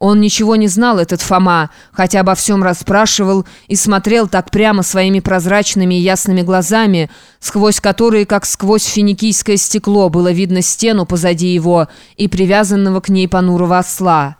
Он ничего не знал, этот Фома, хотя обо всем расспрашивал и смотрел так прямо своими прозрачными и ясными глазами, сквозь которые, как сквозь финикийское стекло, было видно стену позади его и привязанного к ней понурого осла.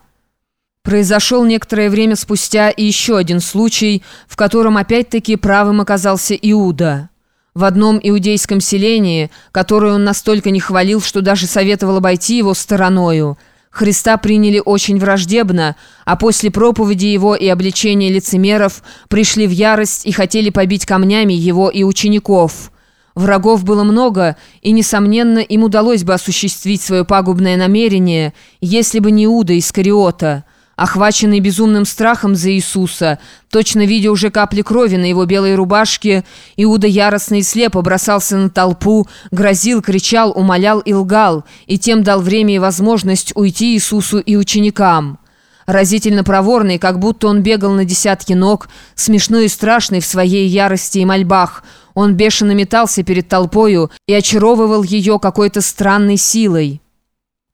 Произошел некоторое время спустя и еще один случай, в котором опять-таки правым оказался Иуда. В одном иудейском селении, которое он настолько не хвалил, что даже советовал обойти его стороною – Христа приняли очень враждебно, а после проповеди его и обличения лицемеров пришли в ярость и хотели побить камнями его и учеников. Врагов было много, и, несомненно, им удалось бы осуществить свое пагубное намерение, если бы не Иуда Искариота – Охваченный безумным страхом за Иисуса, точно видя уже капли крови на его белой рубашке, Иуда яростно и слепо бросался на толпу, грозил, кричал, умолял и лгал, и тем дал время и возможность уйти Иисусу и ученикам. Разительно проворный, как будто он бегал на десятки ног, смешной и страшный в своей ярости и мольбах, он бешено метался перед толпою и очаровывал ее какой-то странной силой.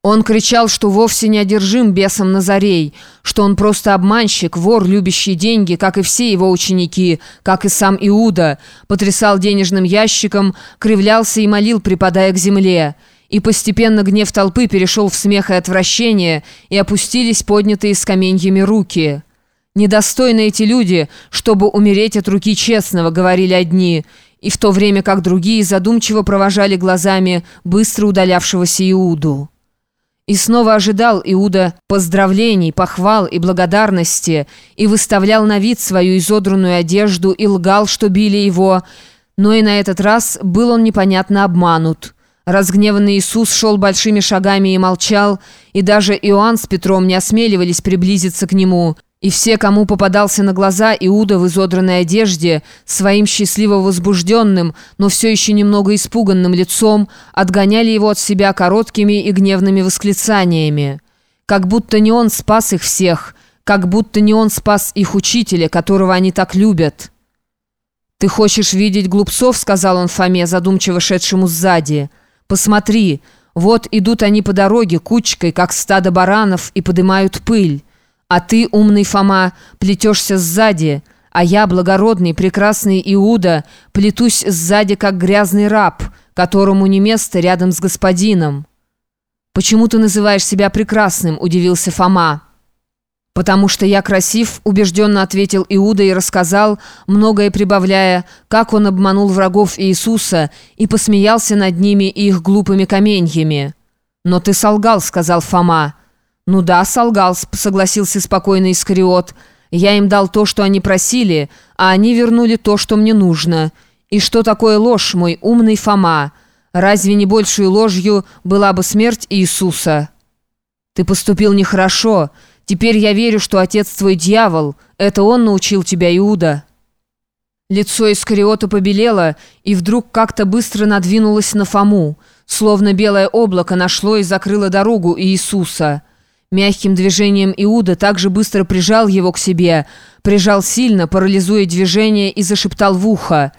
Он кричал, что вовсе не одержим бесом Назарей, что он просто обманщик, вор, любящий деньги, как и все его ученики, как и сам Иуда, потрясал денежным ящиком, кривлялся и молил, припадая к земле. И постепенно гнев толпы перешел в смех и отвращение, и опустились поднятые скаменьями руки. «Недостойны эти люди, чтобы умереть от руки честного», — говорили одни, и в то время как другие задумчиво провожали глазами быстро удалявшегося Иуду. И снова ожидал Иуда поздравлений, похвал и благодарности, и выставлял на вид свою изодранную одежду и лгал, что били его. Но и на этот раз был он непонятно обманут. Разгневанный Иисус шел большими шагами и молчал, и даже Иоанн с Петром не осмеливались приблизиться к нему. И все, кому попадался на глаза Иуда в изодранной одежде, своим счастливо возбужденным, но все еще немного испуганным лицом, отгоняли его от себя короткими и гневными восклицаниями. Как будто не он спас их всех, как будто не он спас их учителя, которого они так любят. «Ты хочешь видеть глупцов?» — сказал он Фоме, задумчиво шедшему сзади. «Посмотри, вот идут они по дороге кучкой, как стадо баранов, и подымают пыль». А ты, умный Фома, плетешься сзади, а я, благородный, прекрасный Иуда, плетусь сзади, как грязный раб, которому не место рядом с господином». «Почему ты называешь себя прекрасным?» – удивился Фома. «Потому что я красив», – убежденно ответил Иуда и рассказал, многое прибавляя, как он обманул врагов Иисуса и посмеялся над ними и их глупыми каменьями. «Но ты солгал», – сказал Фома. «Ну да, солгал», — согласился спокойно Искариот. «Я им дал то, что они просили, а они вернули то, что мне нужно. И что такое ложь, мой умный Фома? Разве не большей ложью была бы смерть Иисуса?» «Ты поступил нехорошо. Теперь я верю, что отец твой дьявол. Это он научил тебя, Иуда». Лицо Искариота побелело и вдруг как-то быстро надвинулось на Фому, словно белое облако нашло и закрыло дорогу Иисуса. Мягким движением Иуда также быстро прижал его к себе, прижал сильно, парализуя движение, и зашептал в ухо.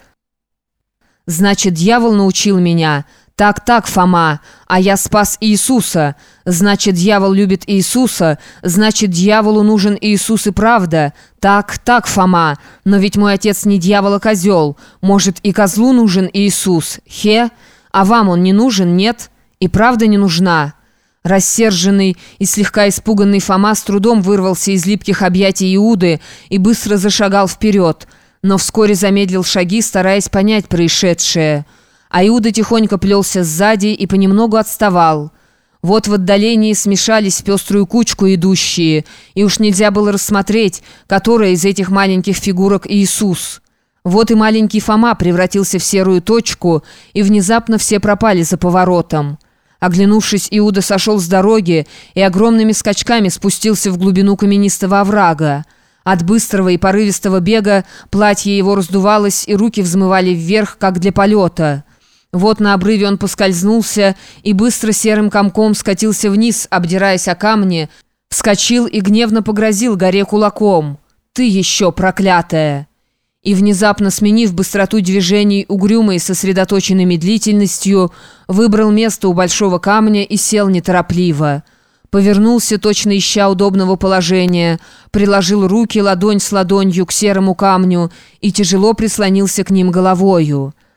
«Значит, дьявол научил меня. Так, так, Фома, а я спас Иисуса. Значит, дьявол любит Иисуса. Значит, дьяволу нужен Иисус и правда. Так, так, Фома, но ведь мой отец не дьявол, а козел. Может, и козлу нужен Иисус? Хе? А вам он не нужен, нет? И правда не нужна?» Рассерженный и слегка испуганный Фома с трудом вырвался из липких объятий Иуды и быстро зашагал вперед, но вскоре замедлил шаги, стараясь понять происшедшее. А Иуда тихонько плелся сзади и понемногу отставал. Вот в отдалении смешались в пеструю кучку идущие, и уж нельзя было рассмотреть, которая из этих маленьких фигурок Иисус. Вот и маленький Фома превратился в серую точку, и внезапно все пропали за поворотом. Оглянувшись, Иуда сошел с дороги и огромными скачками спустился в глубину каменистого оврага. От быстрого и порывистого бега платье его раздувалось, и руки взмывали вверх, как для полета. Вот на обрыве он поскользнулся и быстро серым комком скатился вниз, обдираясь о камни, вскочил и гневно погрозил горе кулаком. «Ты еще проклятая!» И, внезапно сменив быстроту движений угрюмой сосредоточенной медлительностью, выбрал место у большого камня и сел неторопливо. Повернулся, точно ища удобного положения, приложил руки ладонь с ладонью к серому камню и тяжело прислонился к ним головою.